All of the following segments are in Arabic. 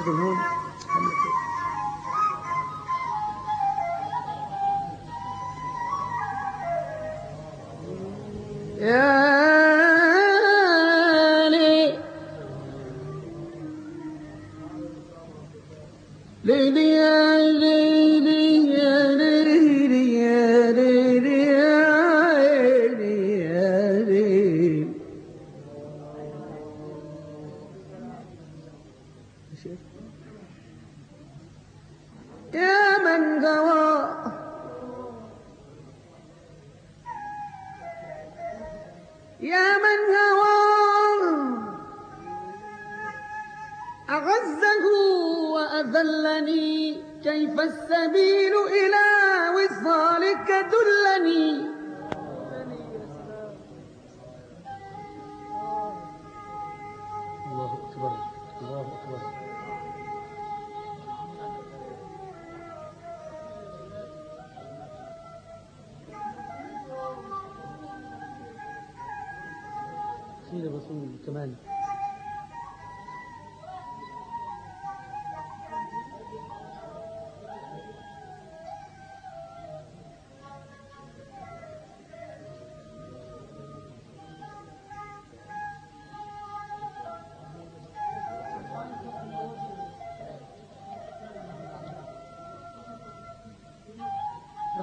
הדהון המלאכות.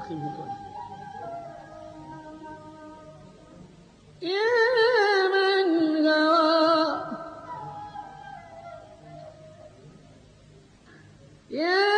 أخيه طيب يا من غوى يا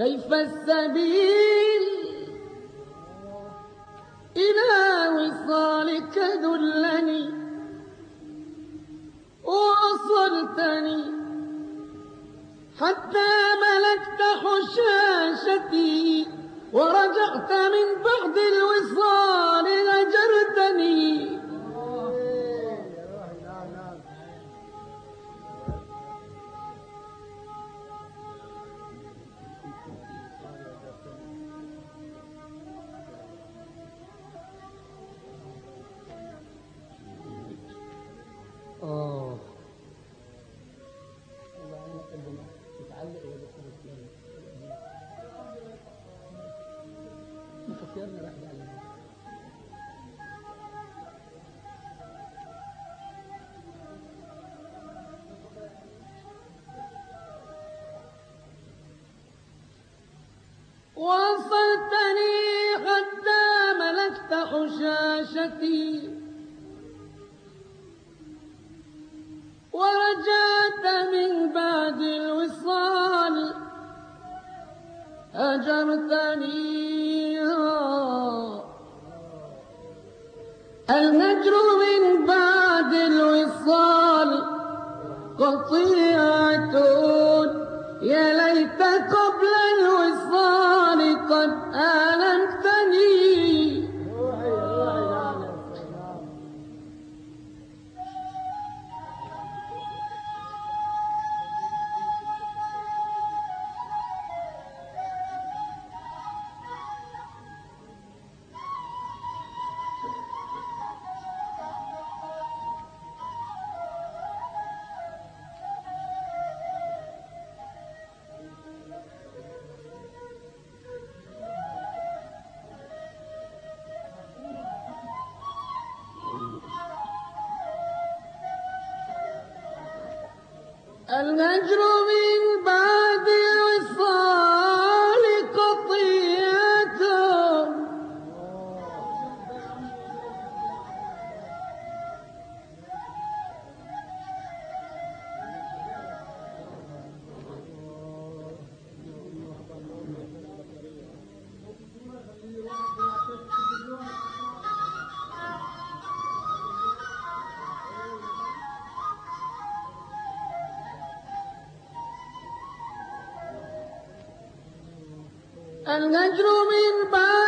كيف السبيل؟ بشتي ورجعت من بعد الوصال. هجرتني الهجر من بعد الوصال. قطيع الهجر من بعد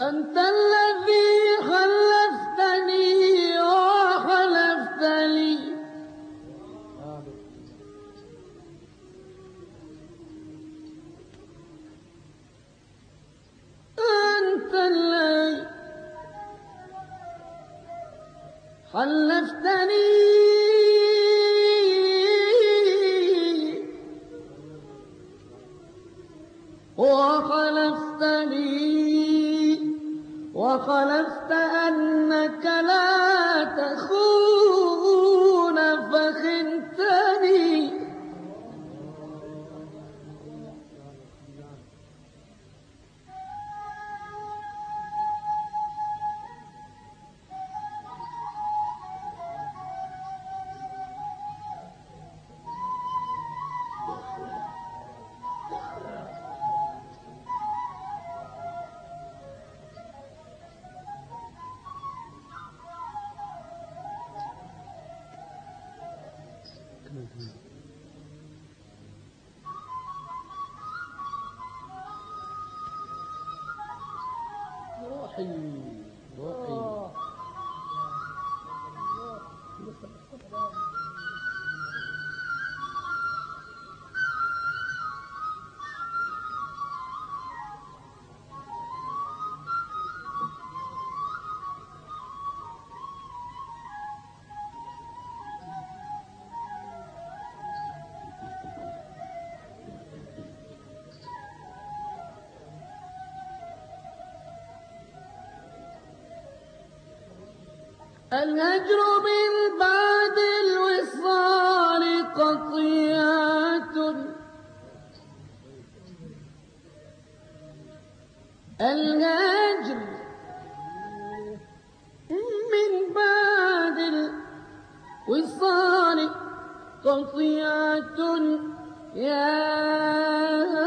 أنت الذي الهجر بالبعد الوصال قطيات. الهجر من بعد الوصال قطيات. يا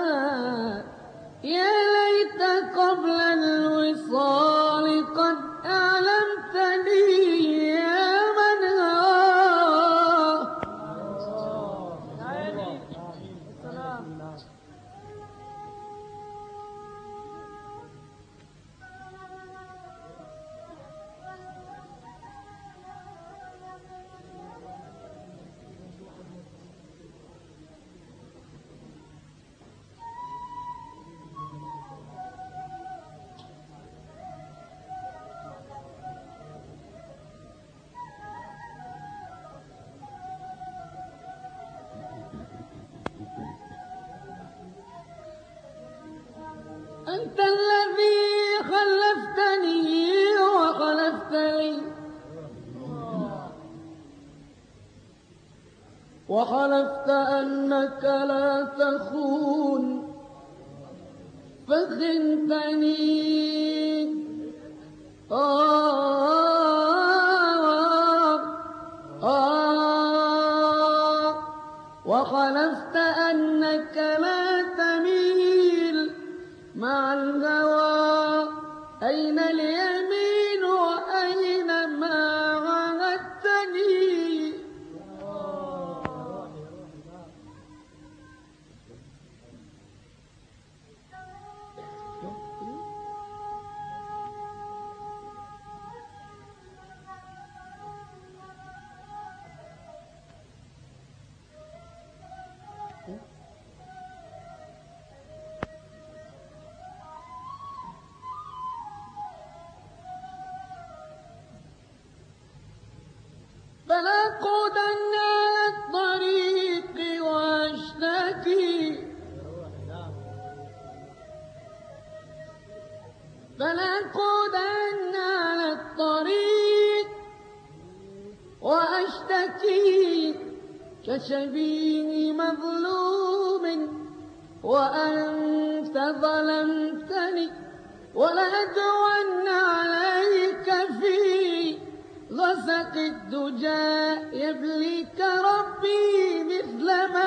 فلنقودن على الطريق وأشتكي كشبيه مظلوم وأنت ظلمتني ولا سقي الدجى يبليك ربي مثل ما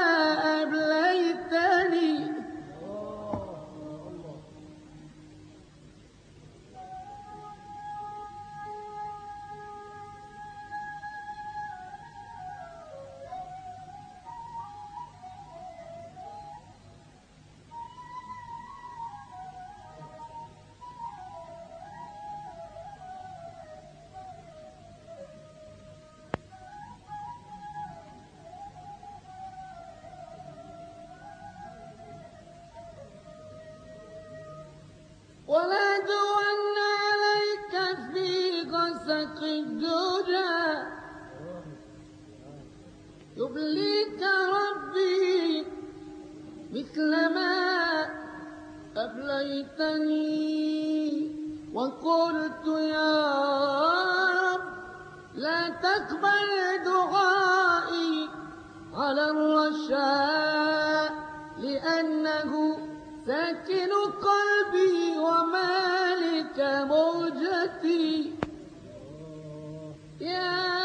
أجلتني وقلت يا رب لا تقبل دعائي على الرشاء لأنه ساكن قلبي ومالك موجتي. يا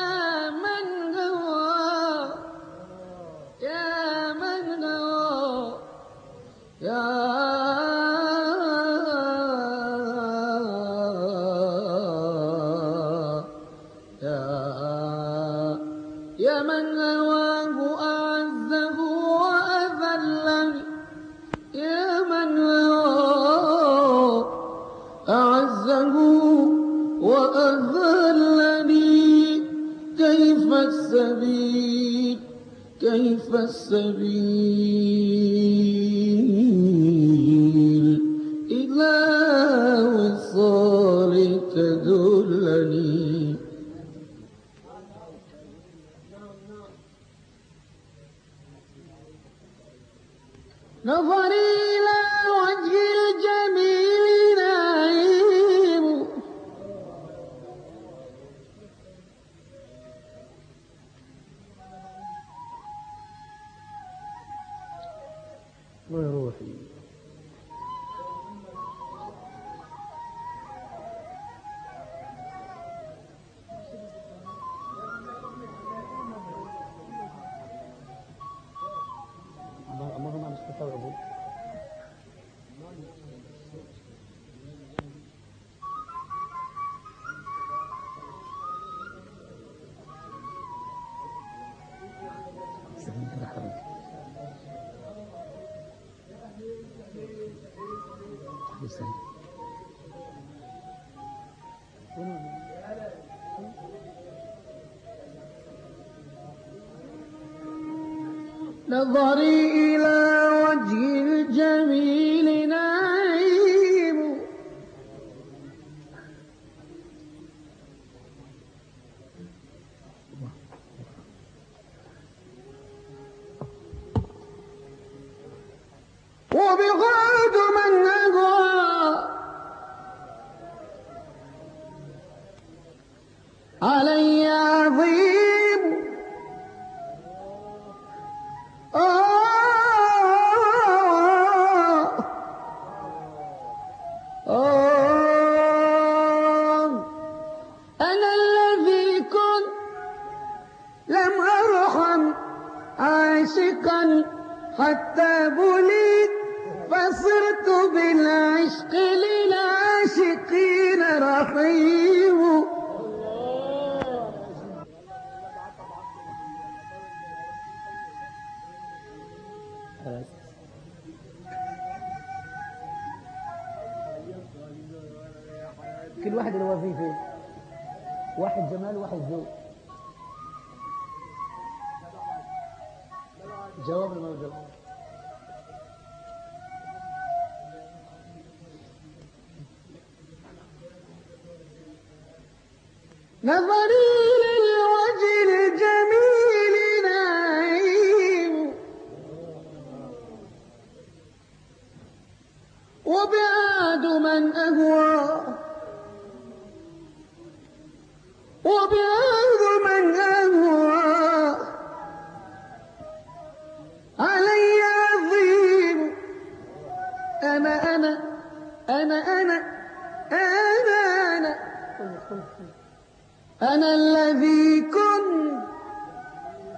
السبيل. نظري وبعاد من أهوى. وبعاد من أهوى. علي عظيم. أنا أنا أنا أنا أنا أنا. أنا الذي كنت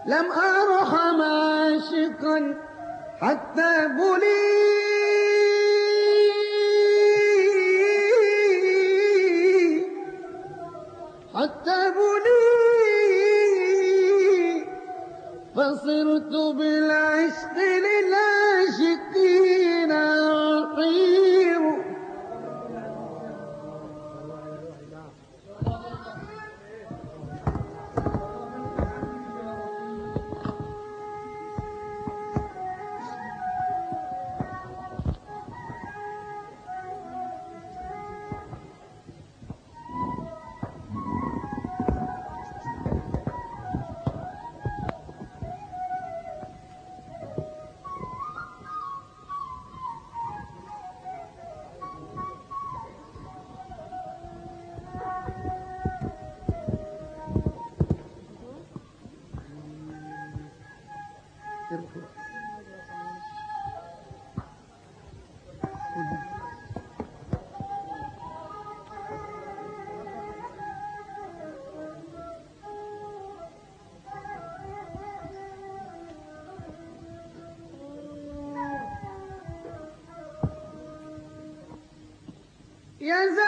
لم أرحم عاشقا حتى بلي. حتى بلي فصرت بالعشق للعاشقين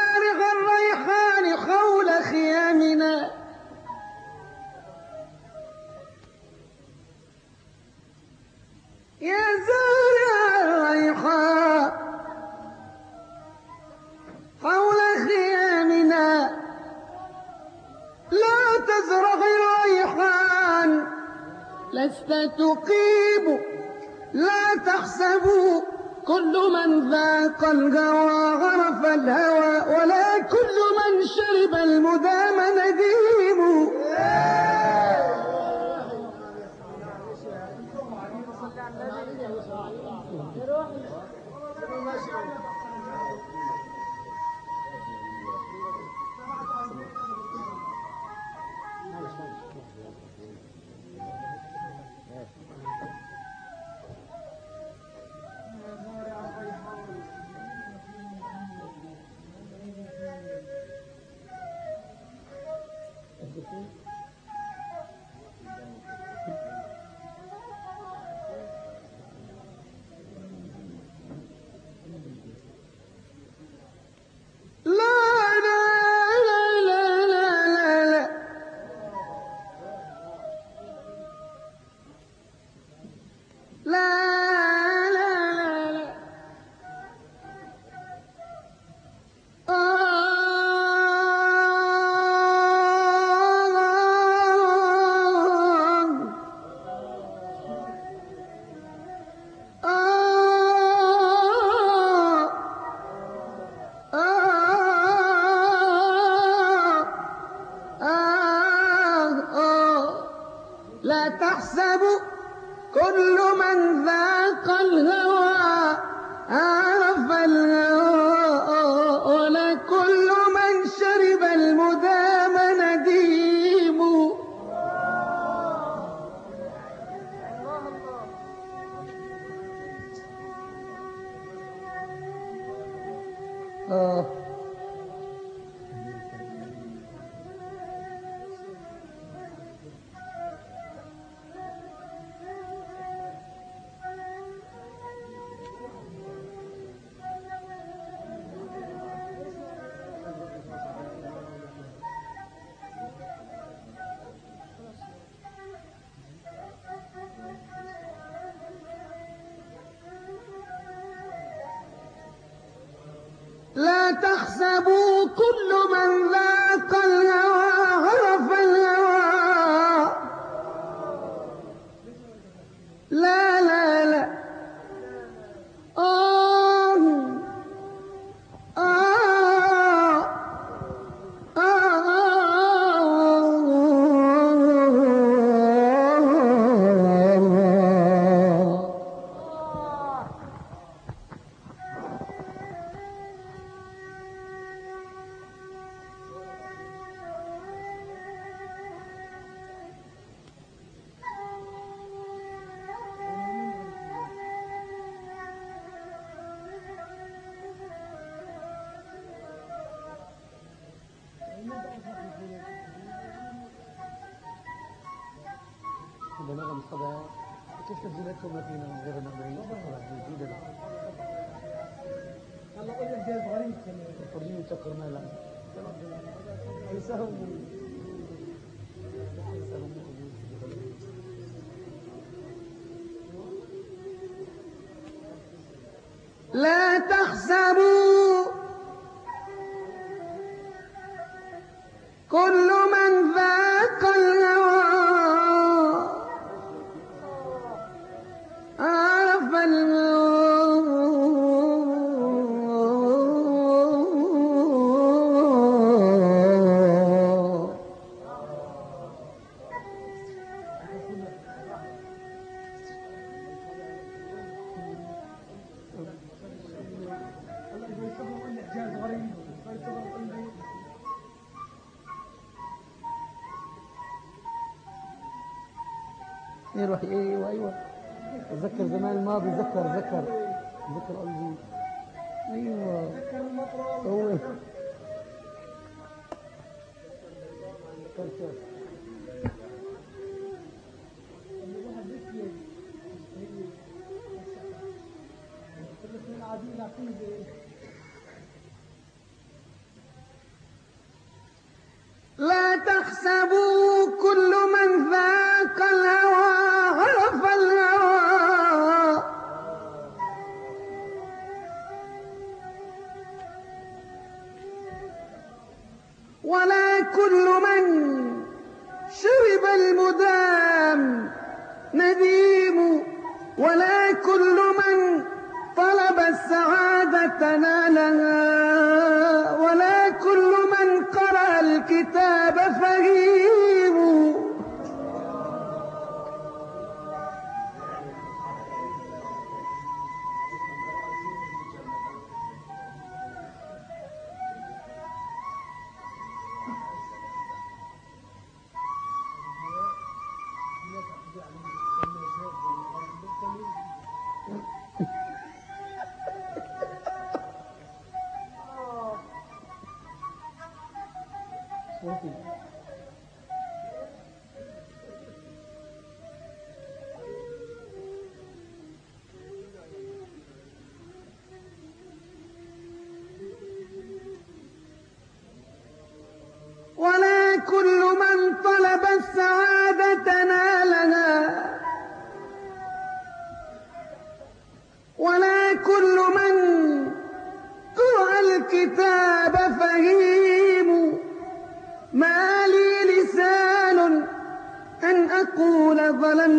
زارع الريحان خول خيامنا. يا زارع الريحان حول خيامنا. لا تزرع الريحان لست تقيم لا تحسبوا كل من ذاق الهوى غرف الهوى لا تحسبوا كل من ذاق الهوى عرف الهوى. لك ذكر ذكر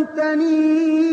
ظلمتني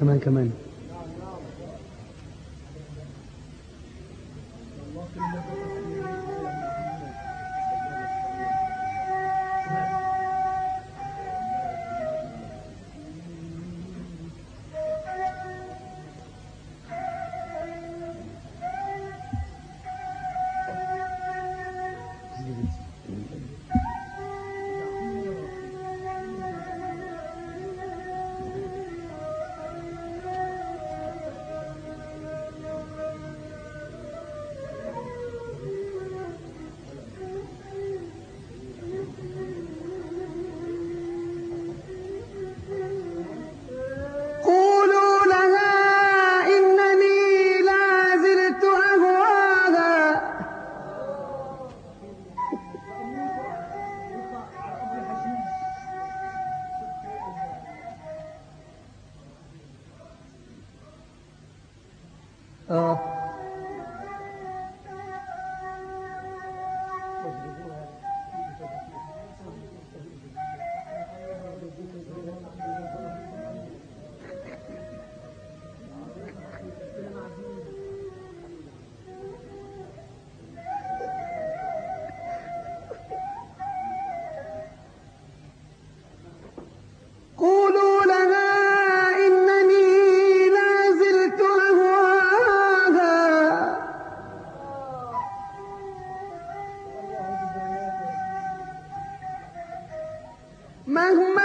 كمان كمان. مهما طول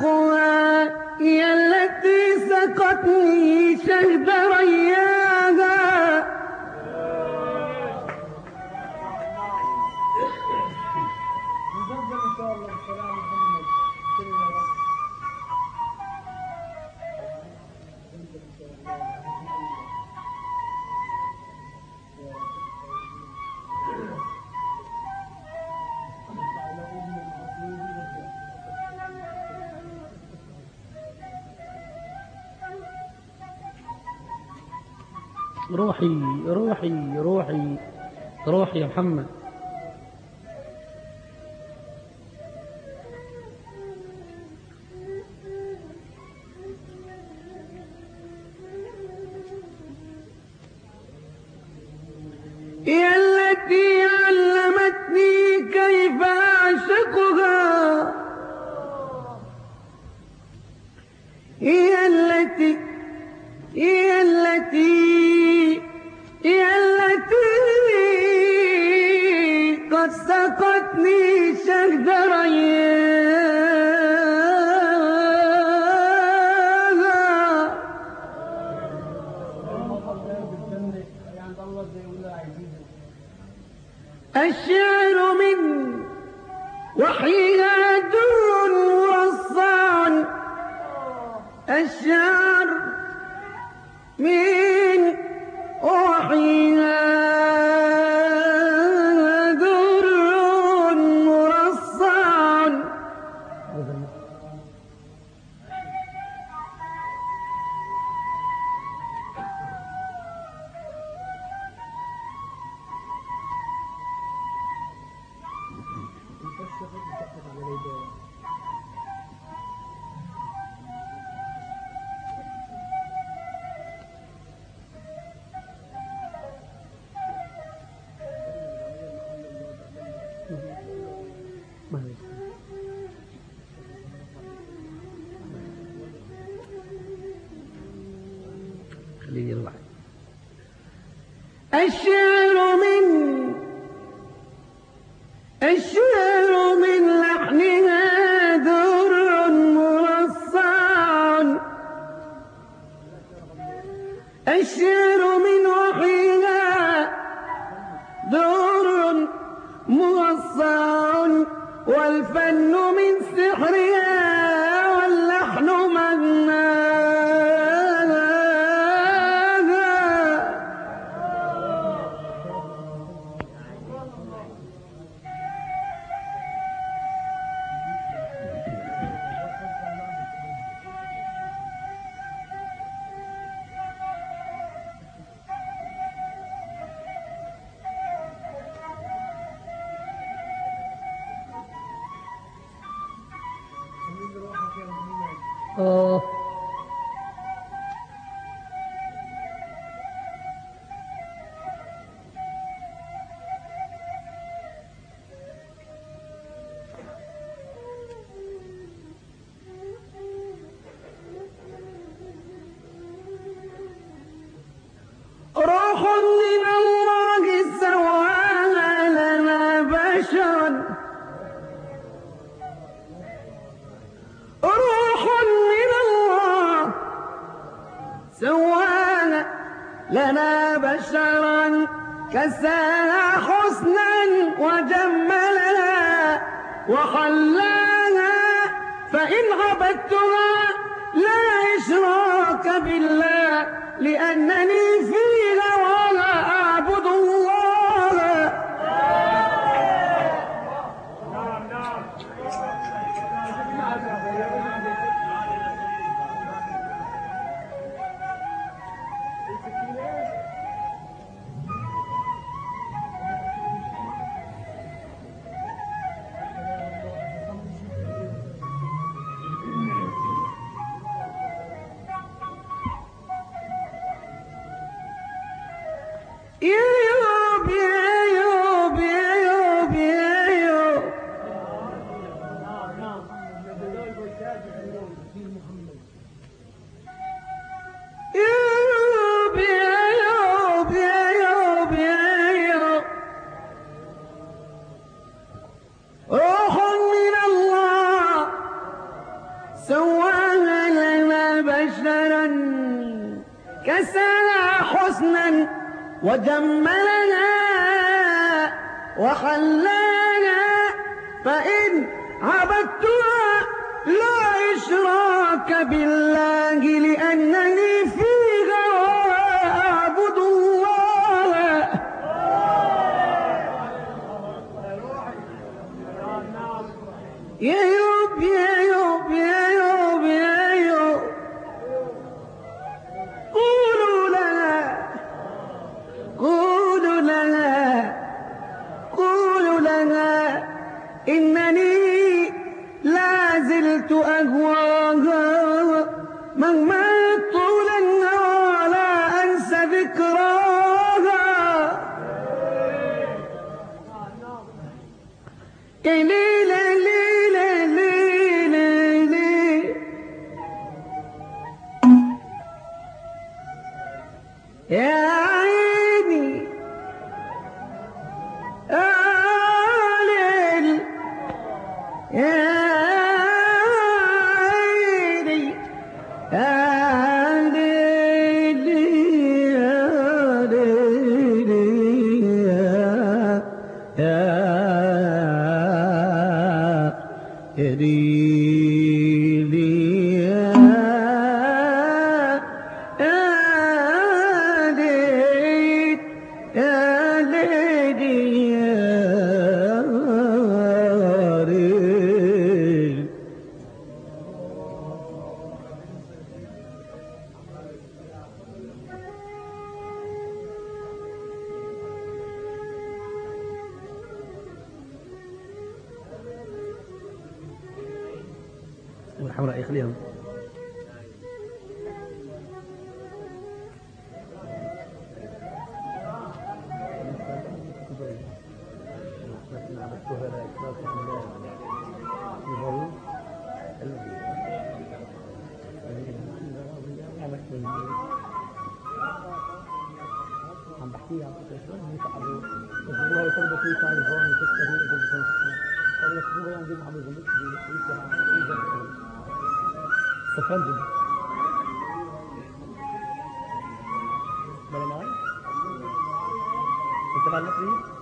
أعشقها محمد. shoot. لنا بشرا. روح من الله لنا بشرا. كسانا حسنا وجملها وخلاها فإن عبدتها لا إشراك بالله لأنني في Yeah, فيها من تعبوا يخبروها يطلبوا في تعرفون يكتبوا يدرسوا قالوا يخبروها ينزلوا عم يغلطوا سفان جدا بلا معي؟ انت مع المصريين؟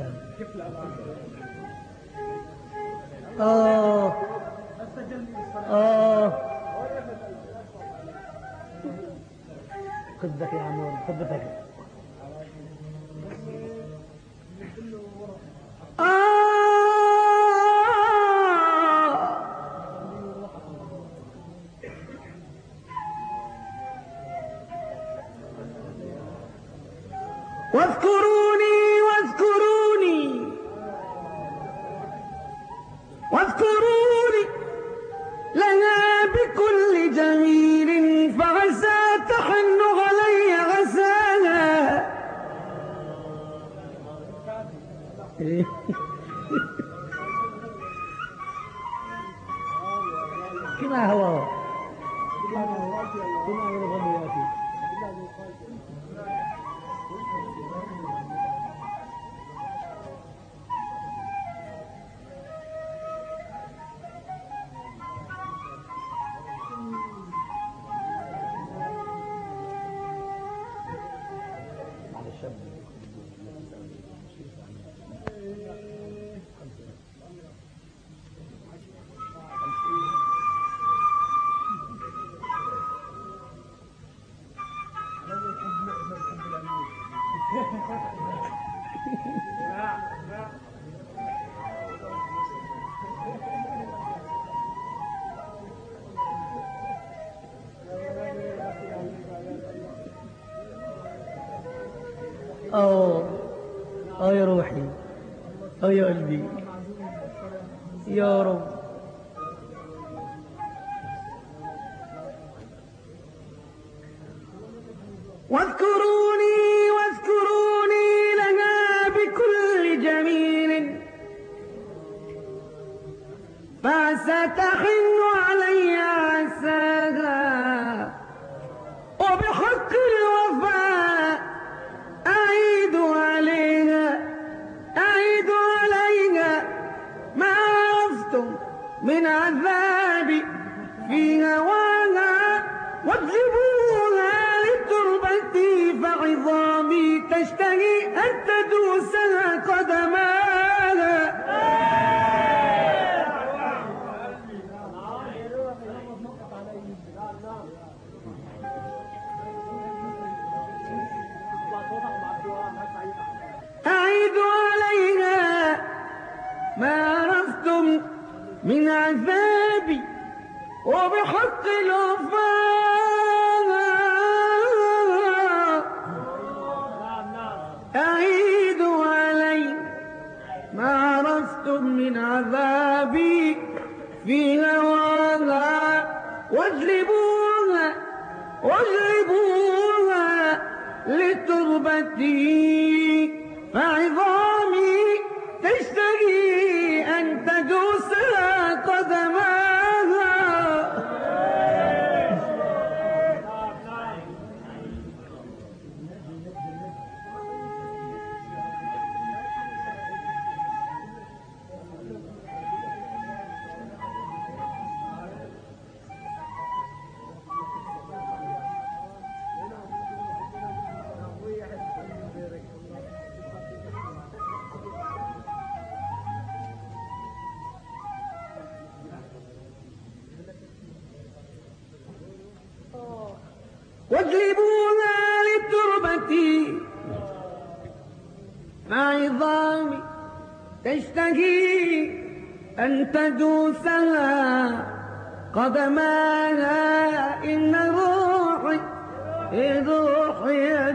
الإنسان آه. آه. خذك يا عمور خذتك أو يا روحي أو يا قلبي. يقلبونها لتربتي فعظامي تشتهي أن تدوسها قدماها إن روحي روحي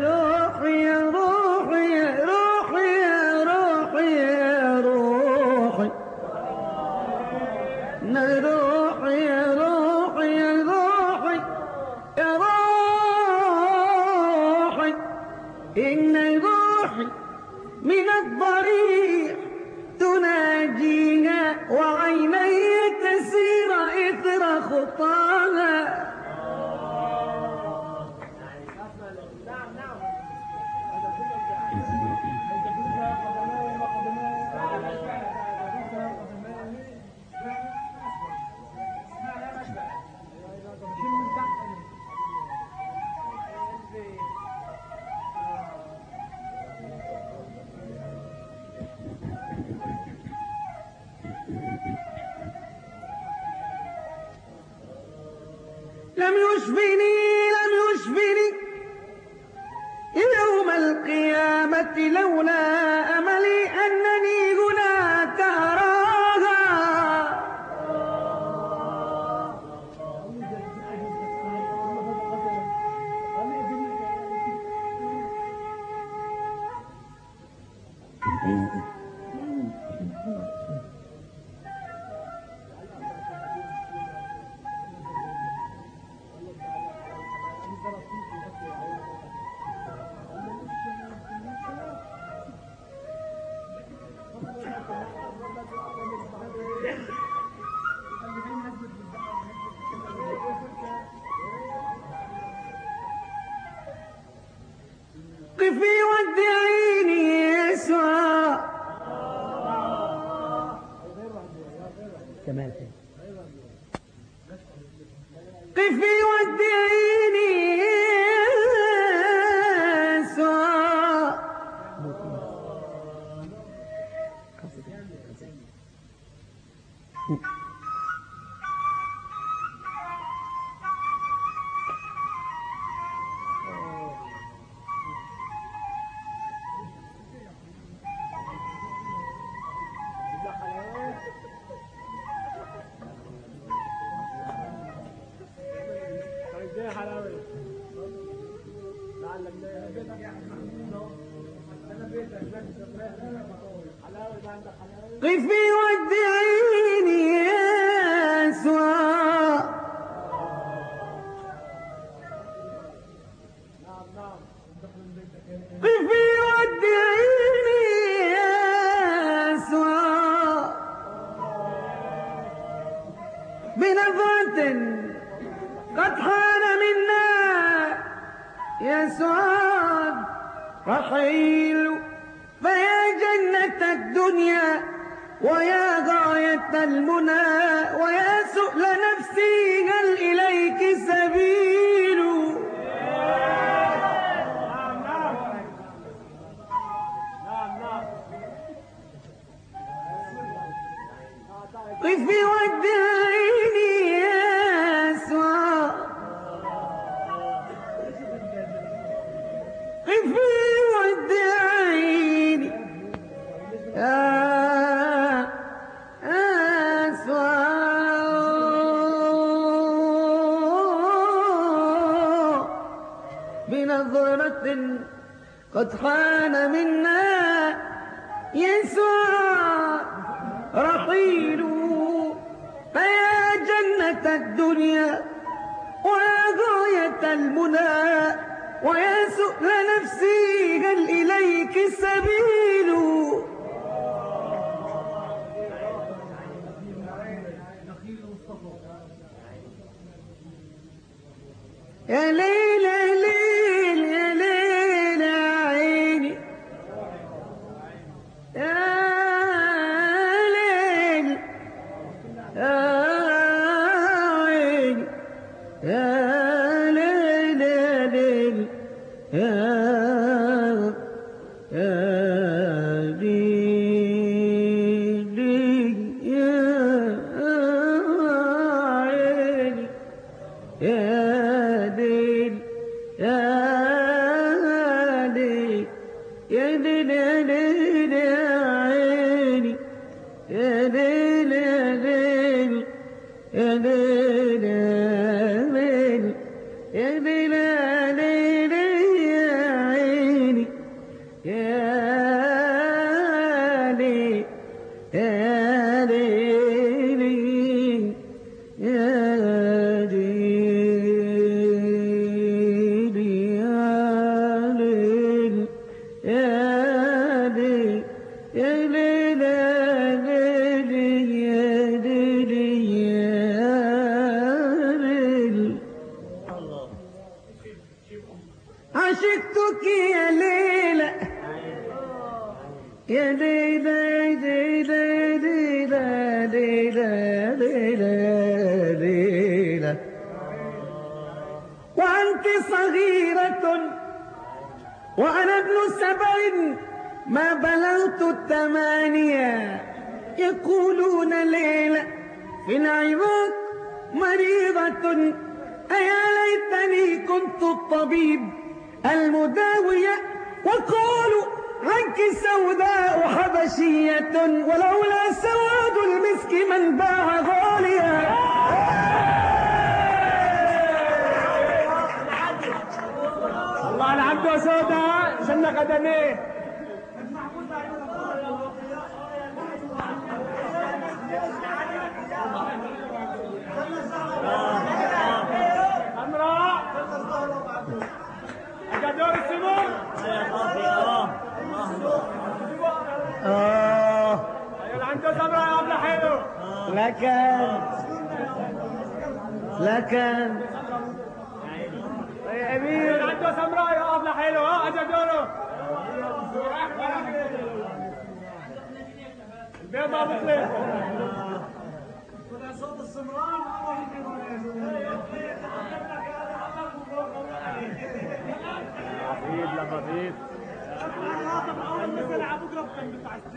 البيضة بطلت لبيب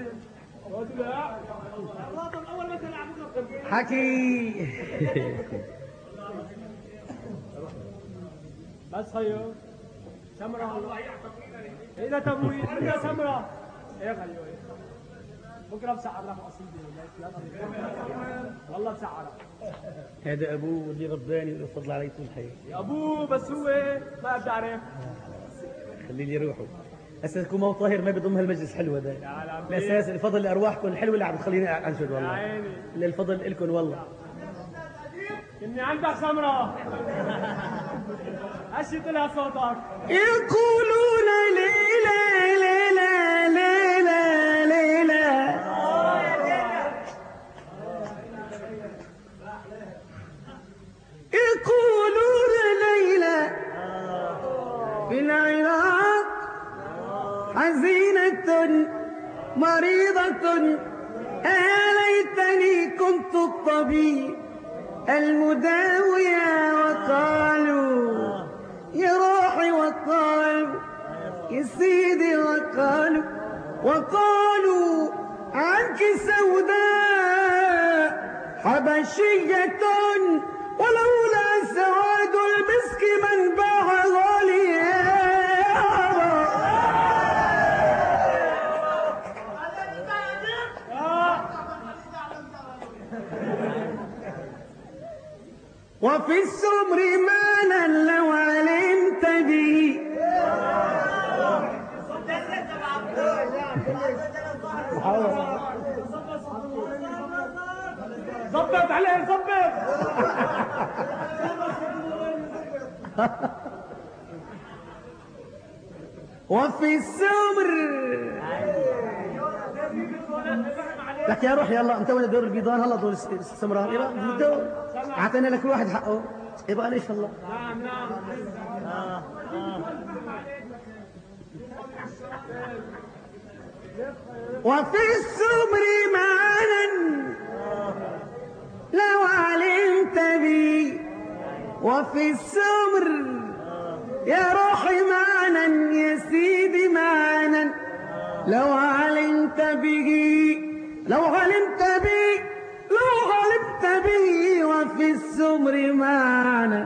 لبيب حكي. بس خيو سمرة. إذا تبوي أرجع سمرة. إيه خيو بكرة بسعر لك قصيدة والله بسعرها هذا أبوه اللي رباني والفضل علي طول حياتي يا أبوه بس هو ما بتعرف خلي لي روحه. هسه تكون مو طاهر ما بيضم هالمجلس حلو هذا. الاساس الفضل لأرواحكم الحلوه اللي عم تخليني أنشد والله. عيني. اللي الفضل لكم والله. إني عندك سمرة هشت لها صوتك. يقولون ليلى حزينة مريضة. يا ليتني كنت الطبيب المداوية وقالوا يا روحي وقالوا يا سيدي وقالوا وقالوا عنك سوداء حبشية. ولولا سواد المسك من باع غاليا وفي السمر مالا لو علمت به. ظبط عليه ظبط. وفي السمر لك يا روح يلا انت وين دور البيضان هلا دور السمراء. يلا الدور اعطينا لك واحد حقه. يبقى ليش الله؟ نعم نعم وفي السمر معنا لو علمت بي. وفي السمر يا روحي معنا يا سيدي معنا لو علمت به. لو علمت به لو علمت به وفي السمر معنا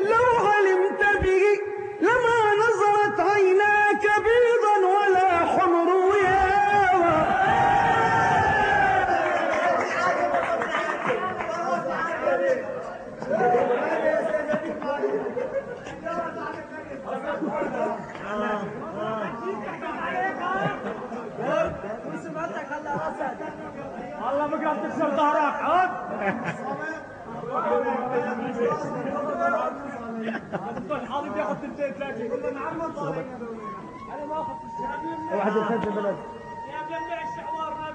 لو علمت به لما الله بكره بتكسر ظهرك واحد يا مجمع الشعوار ما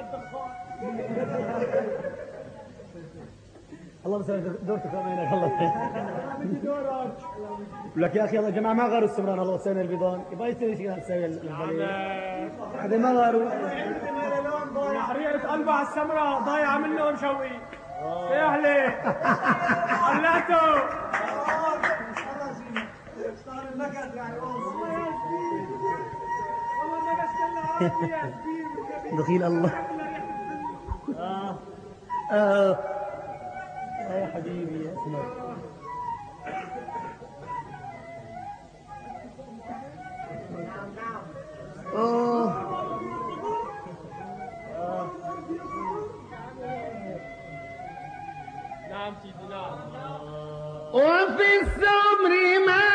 الدخان الله مسوي دورتك الله لك يا أخي الله جماعة ما غاروا السمران الله سوينا البيضان يبغى يصير شيء نسوي البلد هذا ما غاروا حريقة قلبه السمراء ضايعة منه ومشوي. آه. يا أهلي. قلعته دخيل الله. آه. آه. يا حبيبي يا سمر اوه وفي السمر ما